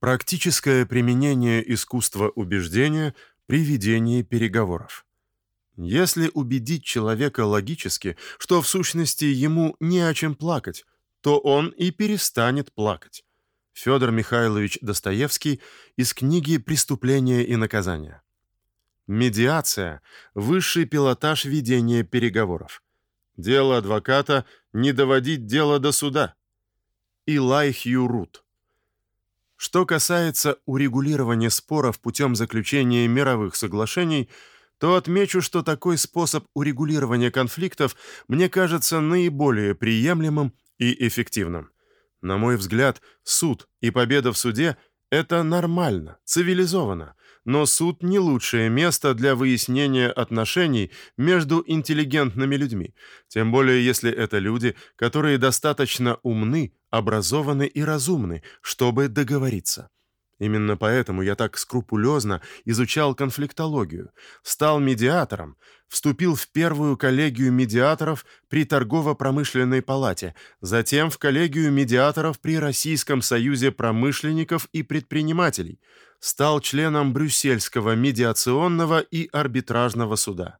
Практическое применение искусства убеждения при ведении переговоров. Если убедить человека логически, что в сущности ему не о чем плакать, то он и перестанет плакать. Федор Михайлович Достоевский из книги Преступление и наказание. Медиация высший пилотаж ведения переговоров. Дело адвоката не доводить дело до суда. Илай Хьюрут. Что касается урегулирования споров путем заключения мировых соглашений, то отмечу, что такой способ урегулирования конфликтов мне кажется наиболее приемлемым и эффективным. На мой взгляд, суд и победа в суде это нормально, цивилизованно, но суд не лучшее место для выяснения отношений между интеллигентными людьми, тем более если это люди, которые достаточно умны, образованы и разумны, чтобы договориться. Именно поэтому я так скрупулезно изучал конфликтологию, стал медиатором, вступил в первую коллегию медиаторов при торгово-промышленной палате, затем в коллегию медиаторов при Российском союзе промышленников и предпринимателей, стал членом Брюссельского медиационного и арбитражного суда.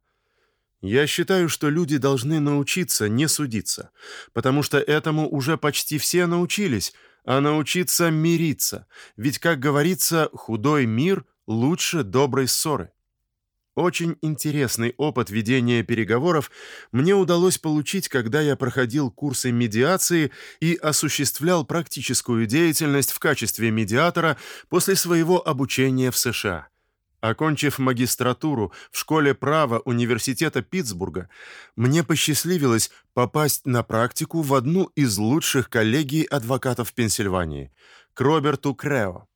Я считаю, что люди должны научиться не судиться, потому что этому уже почти все научились, а научиться мириться. Ведь, как говорится, худой мир лучше доброй ссоры. Очень интересный опыт ведения переговоров мне удалось получить, когда я проходил курсы медиации и осуществлял практическую деятельность в качестве медиатора после своего обучения в США. Окончив магистратуру в школе права университета Питтсбурга, мне посчастливилось попасть на практику в одну из лучших коллегий адвокатов Пенсильвании к Роберту Крео.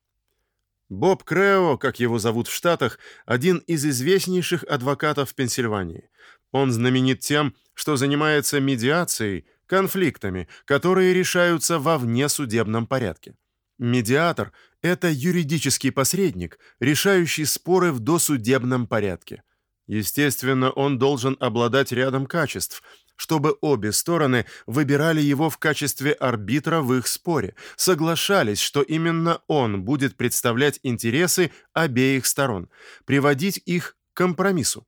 Боб Крео, как его зовут в Штатах, один из известнейших адвокатов Пенсильвании. Он знаменит тем, что занимается медиацией, конфликтами, которые решаются во внесудебном порядке. Медиатор это юридический посредник, решающий споры в досудебном порядке. Естественно, он должен обладать рядом качеств, чтобы обе стороны выбирали его в качестве арбитра в их споре, соглашались, что именно он будет представлять интересы обеих сторон, приводить их к компромиссу.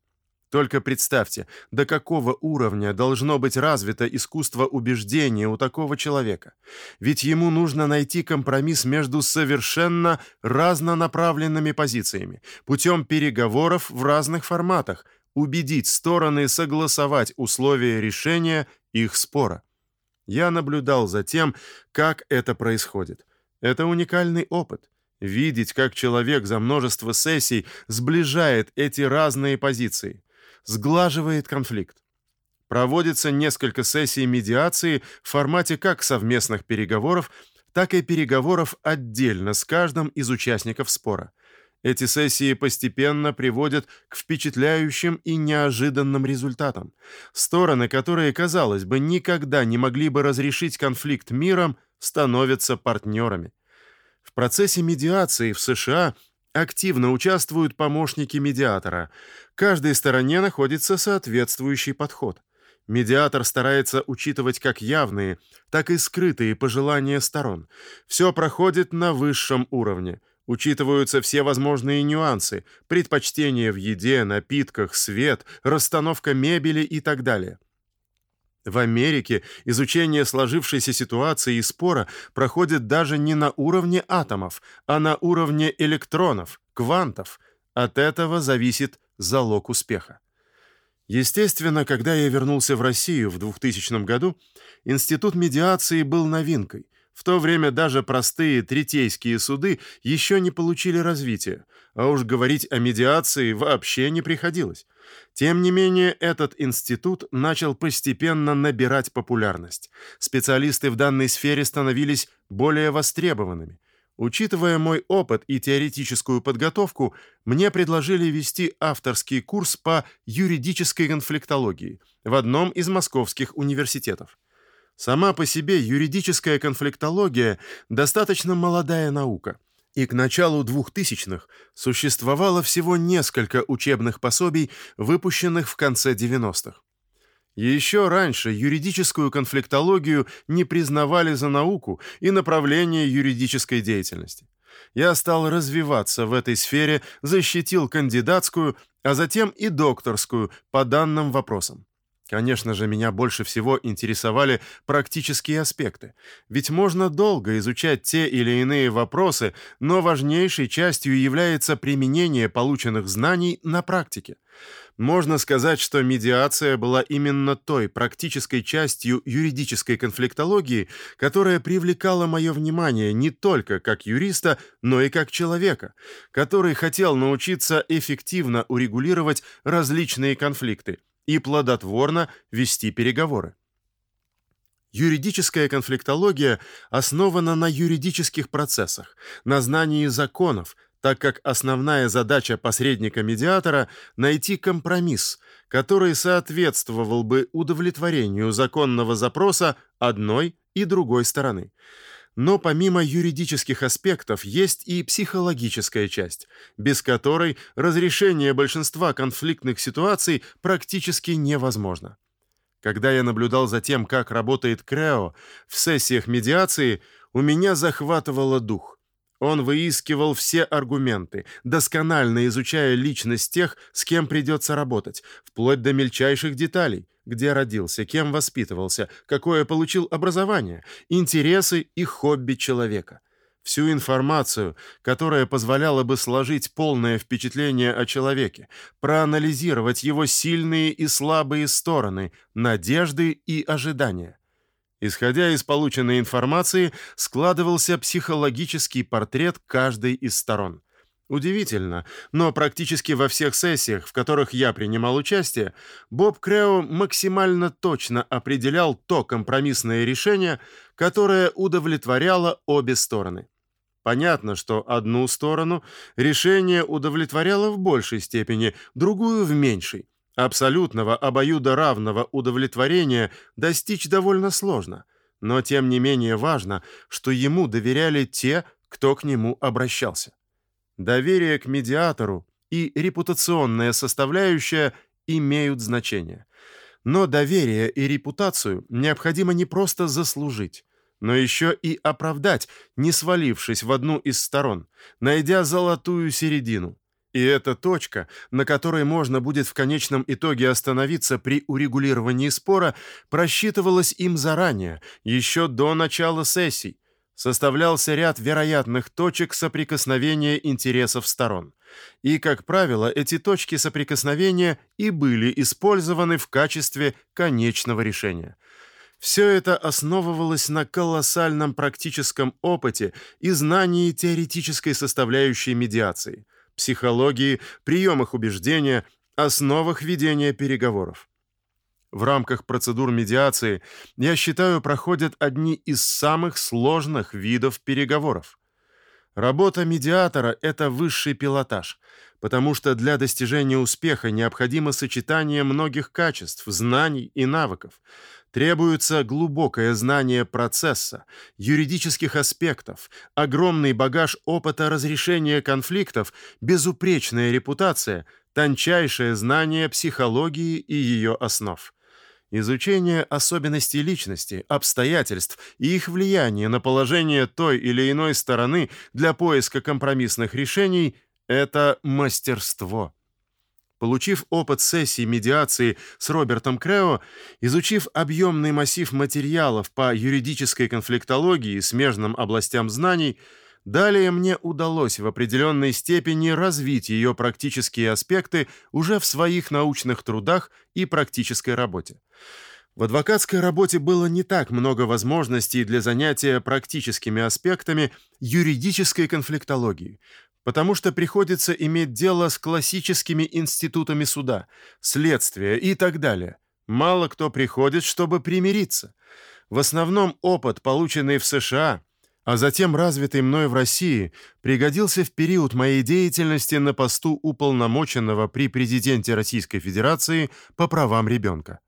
Только представьте, до какого уровня должно быть развито искусство убеждения у такого человека. Ведь ему нужно найти компромисс между совершенно разнонаправленными позициями, путем переговоров в разных форматах, убедить стороны согласовать условия решения их спора. Я наблюдал за тем, как это происходит. Это уникальный опыт. Видеть, как человек за множество сессий сближает эти разные позиции сглаживает конфликт. Проводится несколько сессий медиации в формате как совместных переговоров, так и переговоров отдельно с каждым из участников спора. Эти сессии постепенно приводят к впечатляющим и неожиданным результатам. Стороны, которые, казалось бы, никогда не могли бы разрешить конфликт миром, становятся партнерами. В процессе медиации в США Активно участвуют помощники медиатора. Каждой стороне находится соответствующий подход. Медиатор старается учитывать как явные, так и скрытые пожелания сторон. Все проходит на высшем уровне. Учитываются все возможные нюансы: предпочтения в еде, напитках, свет, расстановка мебели и так далее. В Америке изучение сложившейся ситуации и спора проходит даже не на уровне атомов, а на уровне электронов, квантов. От этого зависит залог успеха. Естественно, когда я вернулся в Россию в 2000 году, институт медиации был новинкой. В то время даже простые третейские суды еще не получили развития, а уж говорить о медиации вообще не приходилось. Тем не менее, этот институт начал постепенно набирать популярность. Специалисты в данной сфере становились более востребованными. Учитывая мой опыт и теоретическую подготовку, мне предложили вести авторский курс по юридической конфликтологии в одном из московских университетов. Сама по себе юридическая конфликтология достаточно молодая наука, и к началу 2000-х существовало всего несколько учебных пособий, выпущенных в конце 90-х. Еще раньше юридическую конфликтологию не признавали за науку и направление юридической деятельности. Я стал развиваться в этой сфере, защитил кандидатскую, а затем и докторскую по данным вопросам. Конечно же, меня больше всего интересовали практические аспекты. Ведь можно долго изучать те или иные вопросы, но важнейшей частью является применение полученных знаний на практике. Можно сказать, что медиация была именно той практической частью юридической конфликтологии, которая привлекала мое внимание не только как юриста, но и как человека, который хотел научиться эффективно урегулировать различные конфликты и плодотворно вести переговоры. Юридическая конфликтология основана на юридических процессах, на знании законов, так как основная задача посредника-медиатора найти компромисс, который соответствовал бы удовлетворению законного запроса одной и другой стороны. Но помимо юридических аспектов есть и психологическая часть, без которой разрешение большинства конфликтных ситуаций практически невозможно. Когда я наблюдал за тем, как работает Крео в сессиях медиации, у меня захватывало дух. Он выискивал все аргументы, досконально изучая личность тех, с кем придется работать, вплоть до мельчайших деталей: где родился, кем воспитывался, какое получил образование, интересы и хобби человека. Всю информацию, которая позволяла бы сложить полное впечатление о человеке, проанализировать его сильные и слабые стороны, надежды и ожидания. Исходя из полученной информации, складывался психологический портрет каждой из сторон. Удивительно, но практически во всех сессиях, в которых я принимал участие, Боб Крео максимально точно определял то компромиссное решение, которое удовлетворяло обе стороны. Понятно, что одну сторону решение удовлетворяло в большей степени, другую в меньшей. Абсолютного обоюдоравного удовлетворения достичь довольно сложно, но тем не менее важно, что ему доверяли те, кто к нему обращался. Доверие к медиатору и репутационная составляющая имеют значение. Но доверие и репутацию необходимо не просто заслужить, но еще и оправдать, не свалившись в одну из сторон, найдя золотую середину. И эта точка, на которой можно будет в конечном итоге остановиться при урегулировании спора, просчитывалась им заранее, еще до начала сессий. Составлялся ряд вероятных точек соприкосновения интересов сторон. И, как правило, эти точки соприкосновения и были использованы в качестве конечного решения. Все это основывалось на колоссальном практическом опыте и знании теоретической составляющей медиации – психологии, приемах убеждения, основах ведения переговоров. В рамках процедур медиации, я считаю, проходят одни из самых сложных видов переговоров. Работа медиатора это высший пилотаж, потому что для достижения успеха необходимо сочетание многих качеств, знаний и навыков. Требуется глубокое знание процесса, юридических аспектов, огромный багаж опыта разрешения конфликтов, безупречная репутация, тончайшее знание психологии и ее основ. Изучение особенностей личности, обстоятельств и их влияния на положение той или иной стороны для поиска компромиссных решений это мастерство. Получив опыт сессии медиации с Робертом Крео, изучив объемный массив материалов по юридической конфликтологии и смежным областям знаний, далее мне удалось в определенной степени развить ее практические аспекты уже в своих научных трудах и практической работе. В адвокатской работе было не так много возможностей для занятия практическими аспектами юридической конфликтологии, потому что приходится иметь дело с классическими институтами суда, следствия и так далее. Мало кто приходит, чтобы примириться. В основном опыт, полученный в США, а затем развитый мной в России, пригодился в период моей деятельности на посту уполномоченного при президенте Российской Федерации по правам ребенка.